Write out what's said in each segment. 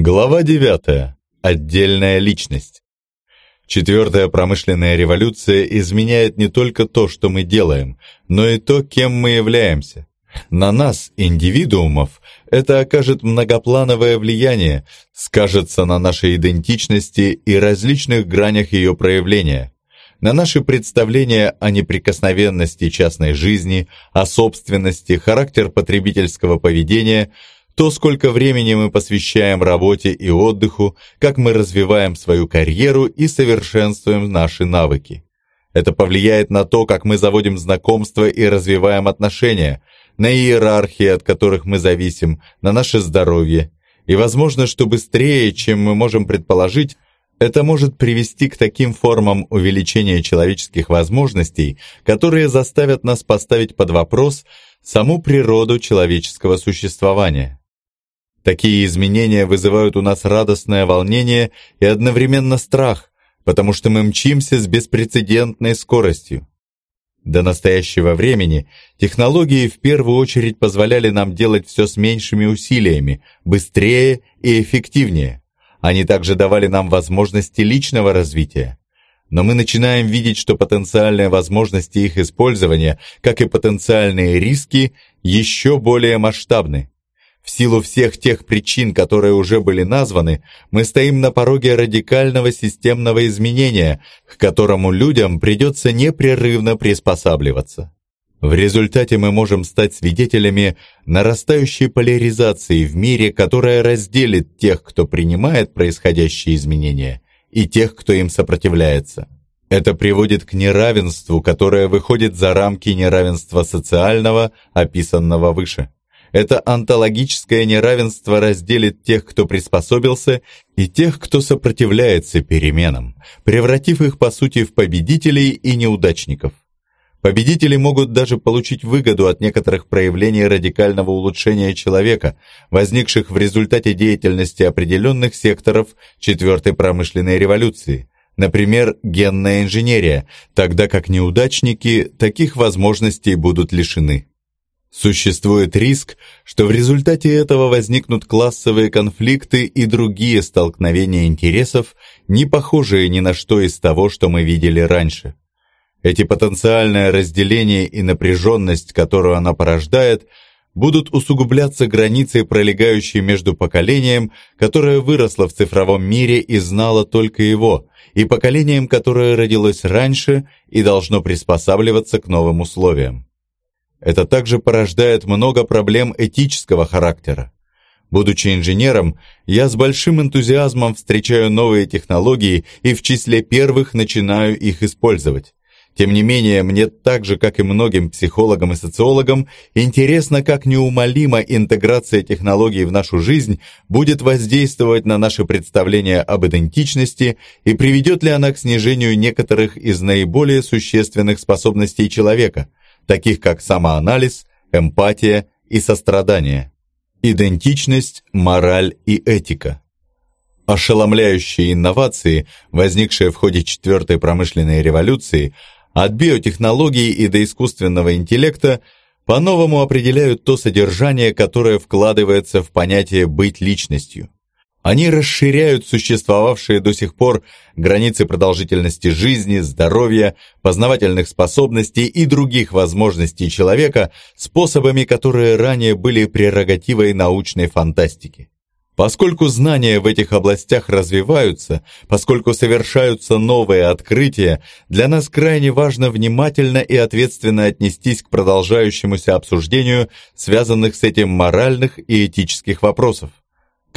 Глава 9. Отдельная личность. Четвертая промышленная революция изменяет не только то, что мы делаем, но и то, кем мы являемся. На нас, индивидуумов, это окажет многоплановое влияние, скажется на нашей идентичности и различных гранях ее проявления, на наши представления о неприкосновенности частной жизни, о собственности, характер потребительского поведения – то, сколько времени мы посвящаем работе и отдыху, как мы развиваем свою карьеру и совершенствуем наши навыки. Это повлияет на то, как мы заводим знакомства и развиваем отношения, на иерархии, от которых мы зависим, на наше здоровье. И возможно, что быстрее, чем мы можем предположить, это может привести к таким формам увеличения человеческих возможностей, которые заставят нас поставить под вопрос саму природу человеческого существования. Такие изменения вызывают у нас радостное волнение и одновременно страх, потому что мы мчимся с беспрецедентной скоростью. До настоящего времени технологии в первую очередь позволяли нам делать все с меньшими усилиями, быстрее и эффективнее. Они также давали нам возможности личного развития. Но мы начинаем видеть, что потенциальные возможности их использования, как и потенциальные риски, еще более масштабны. В силу всех тех причин, которые уже были названы, мы стоим на пороге радикального системного изменения, к которому людям придется непрерывно приспосабливаться. В результате мы можем стать свидетелями нарастающей поляризации в мире, которая разделит тех, кто принимает происходящие изменения, и тех, кто им сопротивляется. Это приводит к неравенству, которое выходит за рамки неравенства социального, описанного выше. Это онтологическое неравенство разделит тех, кто приспособился, и тех, кто сопротивляется переменам, превратив их по сути в победителей и неудачников. Победители могут даже получить выгоду от некоторых проявлений радикального улучшения человека, возникших в результате деятельности определенных секторов четвертой промышленной революции, например, генная инженерия, тогда как неудачники таких возможностей будут лишены. Существует риск, что в результате этого возникнут классовые конфликты и другие столкновения интересов, не похожие ни на что из того, что мы видели раньше. Эти потенциальное разделение и напряженность, которую она порождает, будут усугубляться границей, пролегающей между поколением, которое выросло в цифровом мире и знало только его, и поколением, которое родилось раньше и должно приспосабливаться к новым условиям. Это также порождает много проблем этического характера. Будучи инженером, я с большим энтузиазмом встречаю новые технологии и в числе первых начинаю их использовать. Тем не менее, мне так же, как и многим психологам и социологам, интересно, как неумолимо интеграция технологий в нашу жизнь будет воздействовать на наши представления об идентичности и приведет ли она к снижению некоторых из наиболее существенных способностей человека – таких как самоанализ, эмпатия и сострадание, идентичность, мораль и этика. Ошеломляющие инновации, возникшие в ходе четвертой промышленной революции, от биотехнологий и до искусственного интеллекта, по-новому определяют то содержание, которое вкладывается в понятие «быть личностью». Они расширяют существовавшие до сих пор границы продолжительности жизни, здоровья, познавательных способностей и других возможностей человека способами, которые ранее были прерогативой научной фантастики. Поскольку знания в этих областях развиваются, поскольку совершаются новые открытия, для нас крайне важно внимательно и ответственно отнестись к продолжающемуся обсуждению связанных с этим моральных и этических вопросов.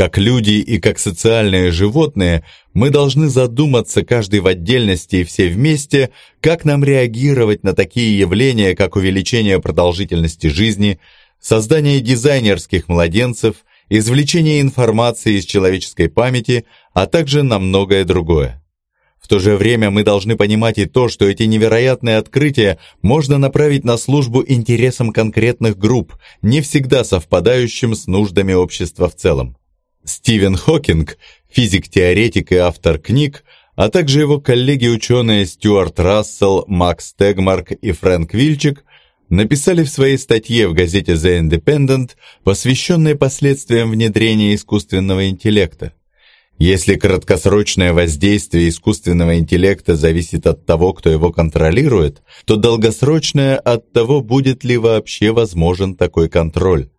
Как люди и как социальные животные, мы должны задуматься каждый в отдельности и все вместе, как нам реагировать на такие явления, как увеличение продолжительности жизни, создание дизайнерских младенцев, извлечение информации из человеческой памяти, а также на многое другое. В то же время мы должны понимать и то, что эти невероятные открытия можно направить на службу интересам конкретных групп, не всегда совпадающим с нуждами общества в целом. Стивен Хокинг, физик-теоретик и автор книг, а также его коллеги-ученые Стюарт Рассел, Макс Тегмарк и Фрэнк Вильчик написали в своей статье в газете The Independent, посвященной последствиям внедрения искусственного интеллекта. Если краткосрочное воздействие искусственного интеллекта зависит от того, кто его контролирует, то долгосрочное от того, будет ли вообще возможен такой контроль.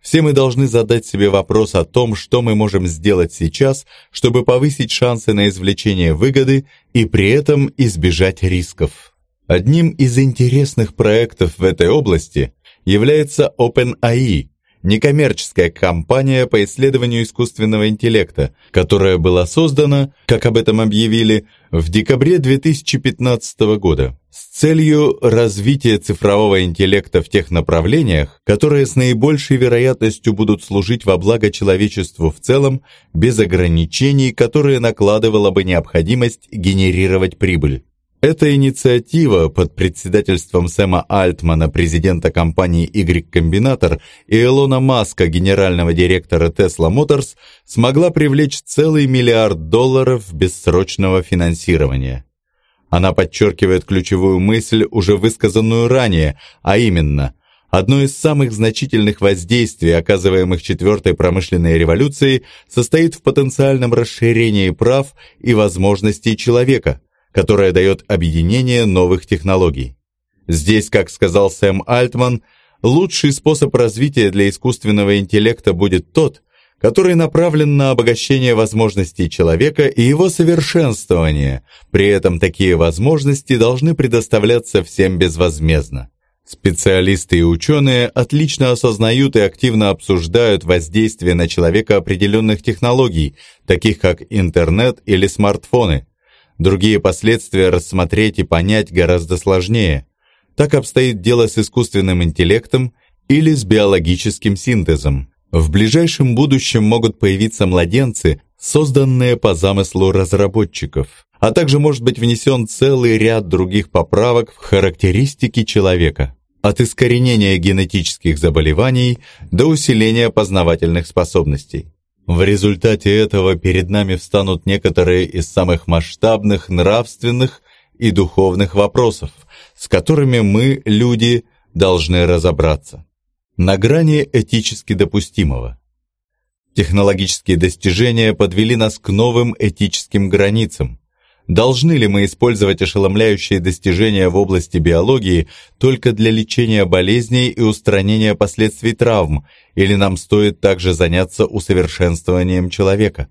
Все мы должны задать себе вопрос о том, что мы можем сделать сейчас, чтобы повысить шансы на извлечение выгоды и при этом избежать рисков. Одним из интересных проектов в этой области является OpenAI, некоммерческая компания по исследованию искусственного интеллекта, которая была создана, как об этом объявили, в декабре 2015 года с целью развития цифрового интеллекта в тех направлениях, которые с наибольшей вероятностью будут служить во благо человечеству в целом, без ограничений, которые накладывала бы необходимость генерировать прибыль. Эта инициатива под председательством Сэма Альтмана, президента компании Y-Combinator, и Илона Маска, генерального директора Tesla Motors, смогла привлечь целый миллиард долларов бессрочного финансирования. Она подчеркивает ключевую мысль, уже высказанную ранее, а именно, одно из самых значительных воздействий, оказываемых четвертой промышленной революцией, состоит в потенциальном расширении прав и возможностей человека – которая дает объединение новых технологий. Здесь, как сказал Сэм Альтман, лучший способ развития для искусственного интеллекта будет тот, который направлен на обогащение возможностей человека и его совершенствование. При этом такие возможности должны предоставляться всем безвозмездно. Специалисты и ученые отлично осознают и активно обсуждают воздействие на человека определенных технологий, таких как интернет или смартфоны, Другие последствия рассмотреть и понять гораздо сложнее. Так обстоит дело с искусственным интеллектом или с биологическим синтезом. В ближайшем будущем могут появиться младенцы, созданные по замыслу разработчиков, а также может быть внесен целый ряд других поправок в характеристики человека, от искоренения генетических заболеваний до усиления познавательных способностей. В результате этого перед нами встанут некоторые из самых масштабных нравственных и духовных вопросов, с которыми мы, люди, должны разобраться. На грани этически допустимого. Технологические достижения подвели нас к новым этическим границам, Должны ли мы использовать ошеломляющие достижения в области биологии только для лечения болезней и устранения последствий травм, или нам стоит также заняться усовершенствованием человека?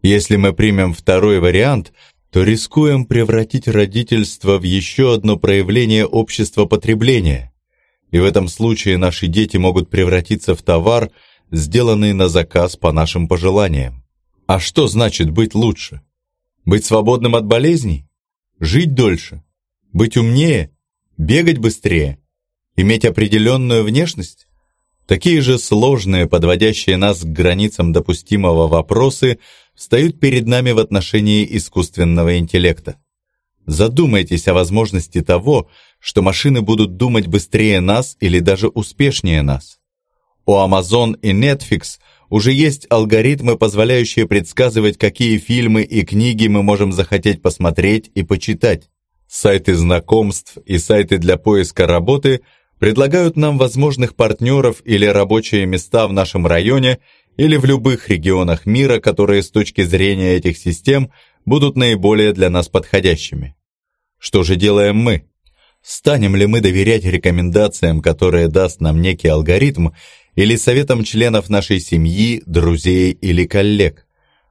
Если мы примем второй вариант, то рискуем превратить родительство в еще одно проявление общества потребления. И в этом случае наши дети могут превратиться в товар, сделанный на заказ по нашим пожеланиям. А что значит быть лучше? Быть свободным от болезней? Жить дольше? Быть умнее? Бегать быстрее? Иметь определенную внешность? Такие же сложные, подводящие нас к границам допустимого вопросы, встают перед нами в отношении искусственного интеллекта. Задумайтесь о возможности того, что машины будут думать быстрее нас или даже успешнее нас. У Amazon и Netflix уже есть алгоритмы, позволяющие предсказывать, какие фильмы и книги мы можем захотеть посмотреть и почитать. Сайты знакомств и сайты для поиска работы предлагают нам возможных партнеров или рабочие места в нашем районе или в любых регионах мира, которые с точки зрения этих систем будут наиболее для нас подходящими. Что же делаем мы? Станем ли мы доверять рекомендациям, которые даст нам некий алгоритм, или советом членов нашей семьи, друзей или коллег?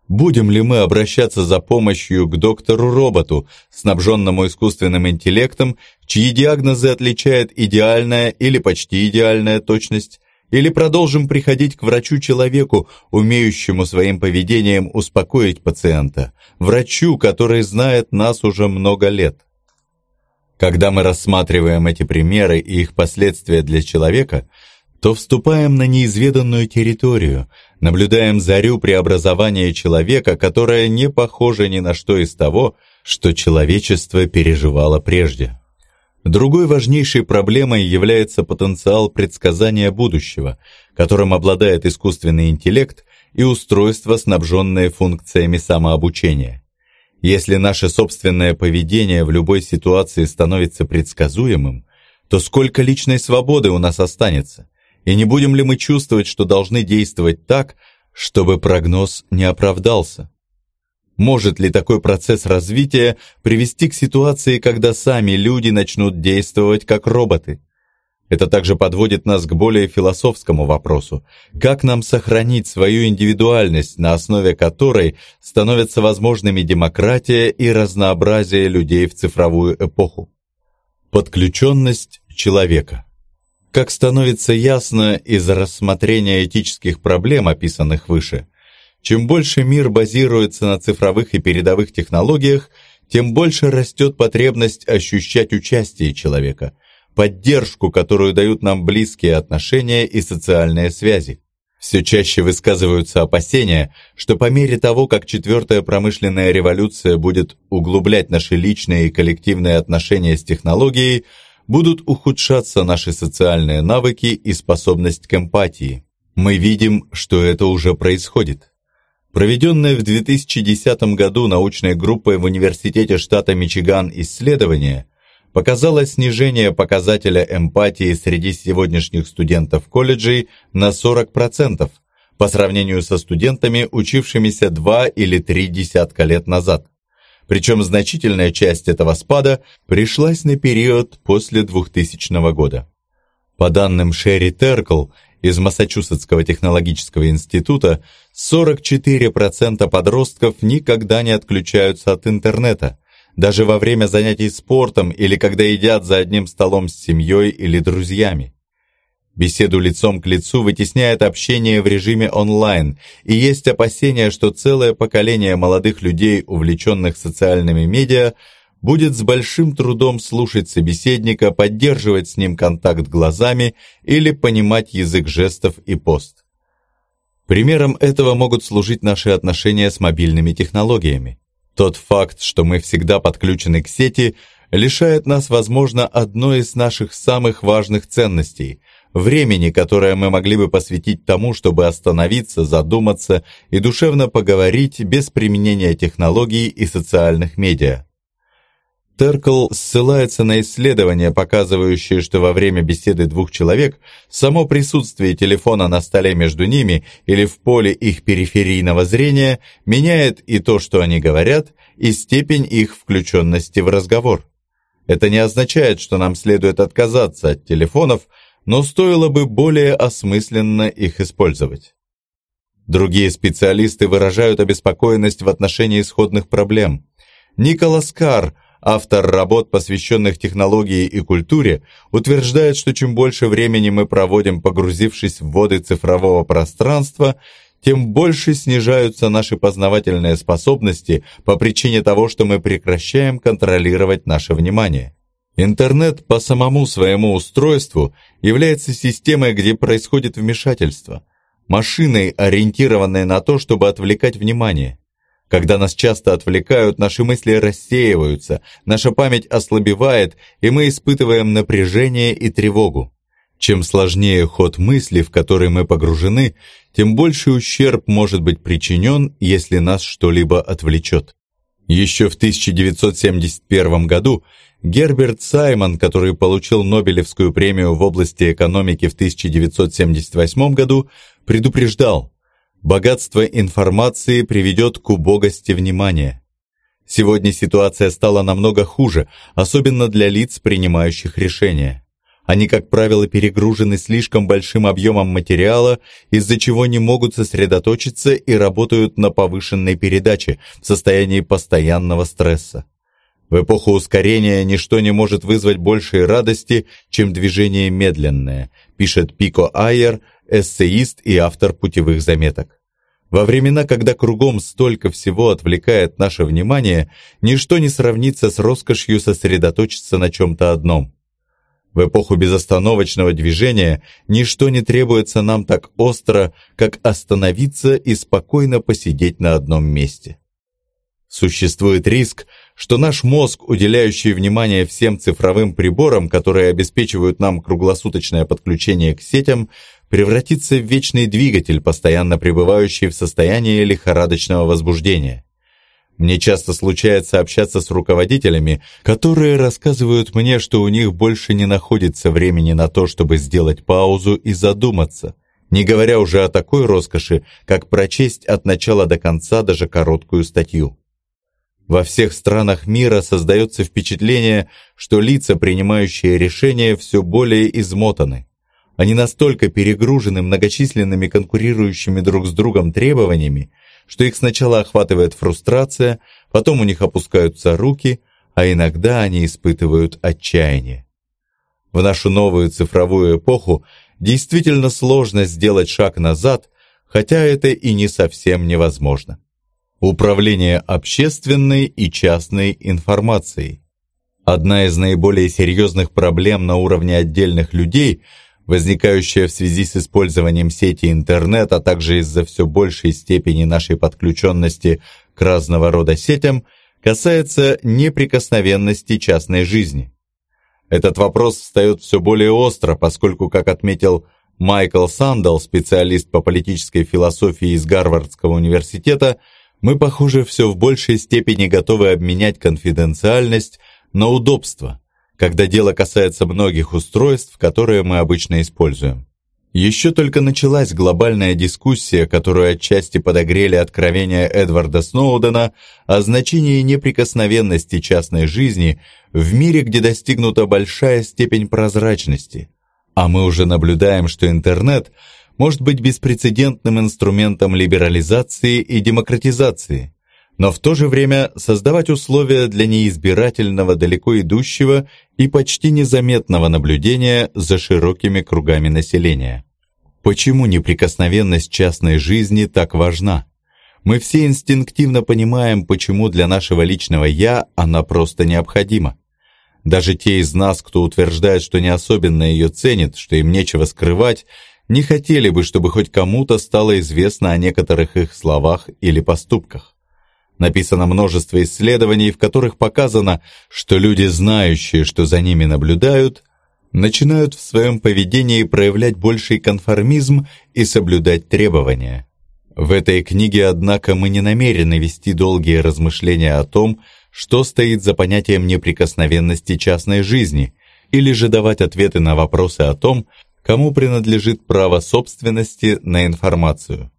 Будем ли мы обращаться за помощью к доктору-роботу, снабженному искусственным интеллектом, чьи диагнозы отличает идеальная или почти идеальная точность, или продолжим приходить к врачу-человеку, умеющему своим поведением успокоить пациента, врачу, который знает нас уже много лет? Когда мы рассматриваем эти примеры и их последствия для человека – то вступаем на неизведанную территорию, наблюдаем зарю преобразования человека, которая не похожа ни на что из того, что человечество переживало прежде. Другой важнейшей проблемой является потенциал предсказания будущего, которым обладает искусственный интеллект и устройства, снабженные функциями самообучения. Если наше собственное поведение в любой ситуации становится предсказуемым, то сколько личной свободы у нас останется? И не будем ли мы чувствовать, что должны действовать так, чтобы прогноз не оправдался? Может ли такой процесс развития привести к ситуации, когда сами люди начнут действовать как роботы? Это также подводит нас к более философскому вопросу. Как нам сохранить свою индивидуальность, на основе которой становятся возможными демократия и разнообразие людей в цифровую эпоху? Подключенность человека. Как становится ясно из рассмотрения этических проблем, описанных выше, чем больше мир базируется на цифровых и передовых технологиях, тем больше растет потребность ощущать участие человека – поддержку, которую дают нам близкие отношения и социальные связи. Все чаще высказываются опасения, что по мере того, как четвертая промышленная революция будет углублять наши личные и коллективные отношения с технологией, будут ухудшаться наши социальные навыки и способность к эмпатии. Мы видим, что это уже происходит. Проведенное в 2010 году научной группой в Университете штата Мичиган исследование – показало снижение показателя эмпатии среди сегодняшних студентов колледжей на 40% по сравнению со студентами, учившимися два или три десятка лет назад. Причем значительная часть этого спада пришлась на период после 2000 года. По данным Шерри Теркл из Массачусетского технологического института, 44% подростков никогда не отключаются от интернета, даже во время занятий спортом или когда едят за одним столом с семьей или друзьями. Беседу лицом к лицу вытесняет общение в режиме онлайн, и есть опасения, что целое поколение молодых людей, увлеченных социальными медиа, будет с большим трудом слушать собеседника, поддерживать с ним контакт глазами или понимать язык жестов и пост. Примером этого могут служить наши отношения с мобильными технологиями. Тот факт, что мы всегда подключены к сети, лишает нас, возможно, одной из наших самых важных ценностей – времени, которое мы могли бы посвятить тому, чтобы остановиться, задуматься и душевно поговорить без применения технологий и социальных медиа. Теркл ссылается на исследования, показывающие, что во время беседы двух человек само присутствие телефона на столе между ними или в поле их периферийного зрения меняет и то, что они говорят, и степень их включенности в разговор. Это не означает, что нам следует отказаться от телефонов, но стоило бы более осмысленно их использовать. Другие специалисты выражают обеспокоенность в отношении исходных проблем. Николас Карр – Автор работ, посвященных технологии и культуре, утверждает, что чем больше времени мы проводим, погрузившись в воды цифрового пространства, тем больше снижаются наши познавательные способности по причине того, что мы прекращаем контролировать наше внимание. Интернет по самому своему устройству является системой, где происходит вмешательство, машиной, ориентированной на то, чтобы отвлекать внимание. Когда нас часто отвлекают, наши мысли рассеиваются, наша память ослабевает, и мы испытываем напряжение и тревогу. Чем сложнее ход мысли, в который мы погружены, тем больше ущерб может быть причинен, если нас что-либо отвлечет. Еще в 1971 году Герберт Саймон, который получил Нобелевскую премию в области экономики в 1978 году, предупреждал, Богатство информации приведет к убогости внимания. Сегодня ситуация стала намного хуже, особенно для лиц, принимающих решения. Они, как правило, перегружены слишком большим объемом материала, из-за чего не могут сосредоточиться и работают на повышенной передаче в состоянии постоянного стресса. В эпоху ускорения ничто не может вызвать большей радости, чем движение медленное, пишет Пико Айер – эссеист и автор путевых заметок. Во времена, когда кругом столько всего отвлекает наше внимание, ничто не сравнится с роскошью сосредоточиться на чем-то одном. В эпоху безостановочного движения ничто не требуется нам так остро, как остановиться и спокойно посидеть на одном месте. Существует риск, что наш мозг, уделяющий внимание всем цифровым приборам, которые обеспечивают нам круглосуточное подключение к сетям, превратится в вечный двигатель, постоянно пребывающий в состоянии лихорадочного возбуждения. Мне часто случается общаться с руководителями, которые рассказывают мне, что у них больше не находится времени на то, чтобы сделать паузу и задуматься, не говоря уже о такой роскоши, как прочесть от начала до конца даже короткую статью. Во всех странах мира создается впечатление, что лица, принимающие решения, все более измотаны. Они настолько перегружены многочисленными конкурирующими друг с другом требованиями, что их сначала охватывает фрустрация, потом у них опускаются руки, а иногда они испытывают отчаяние. В нашу новую цифровую эпоху действительно сложно сделать шаг назад, хотя это и не совсем невозможно. Управление общественной и частной информацией. Одна из наиболее серьезных проблем на уровне отдельных людей – возникающая в связи с использованием сети интернет, а также из-за все большей степени нашей подключенности к разного рода сетям, касается неприкосновенности частной жизни. Этот вопрос встает все более остро, поскольку, как отметил Майкл Сандал, специалист по политической философии из Гарвардского университета, мы, похоже, все в большей степени готовы обменять конфиденциальность на удобство – когда дело касается многих устройств, которые мы обычно используем. Еще только началась глобальная дискуссия, которую отчасти подогрели откровения Эдварда Сноудена о значении неприкосновенности частной жизни в мире, где достигнута большая степень прозрачности. А мы уже наблюдаем, что интернет может быть беспрецедентным инструментом либерализации и демократизации – но в то же время создавать условия для неизбирательного, далеко идущего и почти незаметного наблюдения за широкими кругами населения. Почему неприкосновенность частной жизни так важна? Мы все инстинктивно понимаем, почему для нашего личного «я» она просто необходима. Даже те из нас, кто утверждает, что не особенно ее ценит, что им нечего скрывать, не хотели бы, чтобы хоть кому-то стало известно о некоторых их словах или поступках. Написано множество исследований, в которых показано, что люди, знающие, что за ними наблюдают, начинают в своем поведении проявлять больший конформизм и соблюдать требования. В этой книге, однако, мы не намерены вести долгие размышления о том, что стоит за понятием неприкосновенности частной жизни, или же давать ответы на вопросы о том, кому принадлежит право собственности на информацию.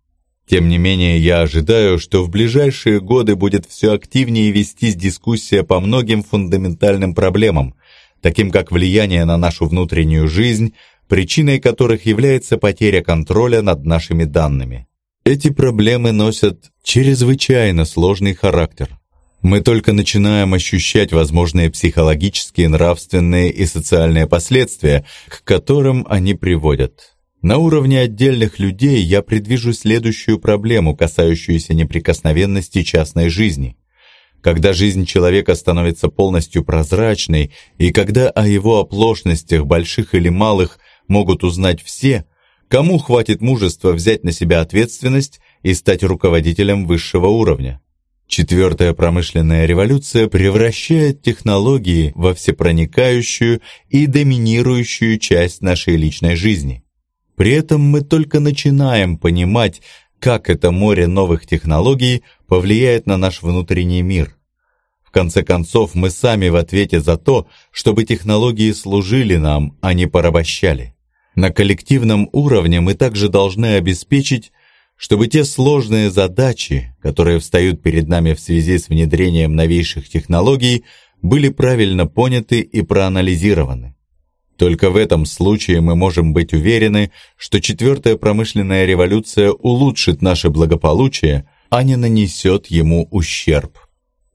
Тем не менее, я ожидаю, что в ближайшие годы будет все активнее вестись дискуссия по многим фундаментальным проблемам, таким как влияние на нашу внутреннюю жизнь, причиной которых является потеря контроля над нашими данными. Эти проблемы носят чрезвычайно сложный характер. Мы только начинаем ощущать возможные психологические, нравственные и социальные последствия, к которым они приводят. На уровне отдельных людей я предвижу следующую проблему, касающуюся неприкосновенности частной жизни. Когда жизнь человека становится полностью прозрачной, и когда о его оплошностях, больших или малых, могут узнать все, кому хватит мужества взять на себя ответственность и стать руководителем высшего уровня? Четвертая промышленная революция превращает технологии во всепроникающую и доминирующую часть нашей личной жизни – при этом мы только начинаем понимать, как это море новых технологий повлияет на наш внутренний мир. В конце концов, мы сами в ответе за то, чтобы технологии служили нам, а не порабощали. На коллективном уровне мы также должны обеспечить, чтобы те сложные задачи, которые встают перед нами в связи с внедрением новейших технологий, были правильно поняты и проанализированы. Только в этом случае мы можем быть уверены, что четвертая промышленная революция улучшит наше благополучие, а не нанесет ему ущерб.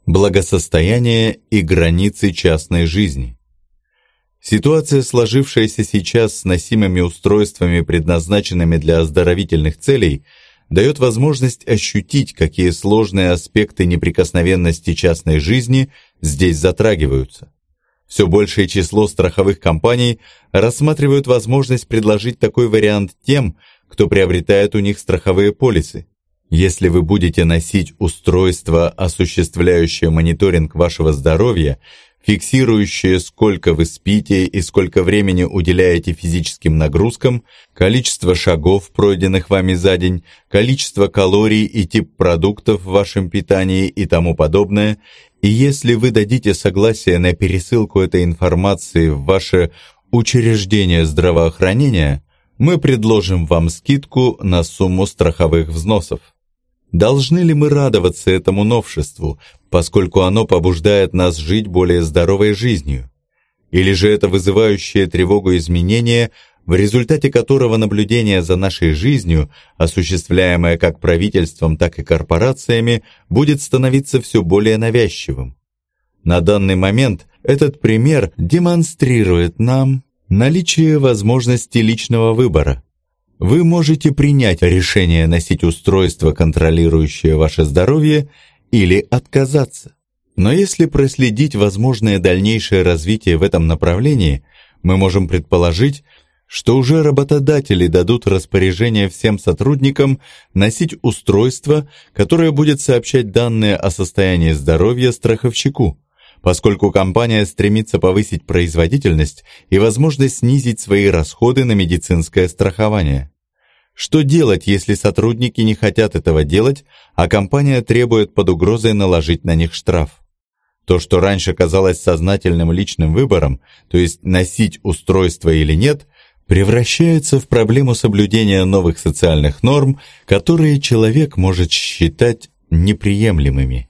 Благосостояние и границы частной жизни. Ситуация, сложившаяся сейчас с носимыми устройствами, предназначенными для оздоровительных целей, дает возможность ощутить, какие сложные аспекты неприкосновенности частной жизни здесь затрагиваются. Все большее число страховых компаний рассматривают возможность предложить такой вариант тем, кто приобретает у них страховые полисы. Если вы будете носить устройство, осуществляющее мониторинг вашего здоровья, фиксирующее, сколько вы спите и сколько времени уделяете физическим нагрузкам, количество шагов, пройденных вами за день, количество калорий и тип продуктов в вашем питании и тому подобное, и если вы дадите согласие на пересылку этой информации в ваше учреждение здравоохранения, мы предложим вам скидку на сумму страховых взносов. Должны ли мы радоваться этому новшеству, поскольку оно побуждает нас жить более здоровой жизнью? Или же это вызывающее тревогу изменение, в результате которого наблюдение за нашей жизнью, осуществляемое как правительством, так и корпорациями, будет становиться все более навязчивым? На данный момент этот пример демонстрирует нам наличие возможности личного выбора. Вы можете принять решение носить устройство, контролирующее ваше здоровье, или отказаться. Но если проследить возможное дальнейшее развитие в этом направлении, мы можем предположить, что уже работодатели дадут распоряжение всем сотрудникам носить устройство, которое будет сообщать данные о состоянии здоровья страховщику, поскольку компания стремится повысить производительность и возможность снизить свои расходы на медицинское страхование. Что делать, если сотрудники не хотят этого делать, а компания требует под угрозой наложить на них штраф? То, что раньше казалось сознательным личным выбором, то есть носить устройство или нет, превращается в проблему соблюдения новых социальных норм, которые человек может считать неприемлемыми.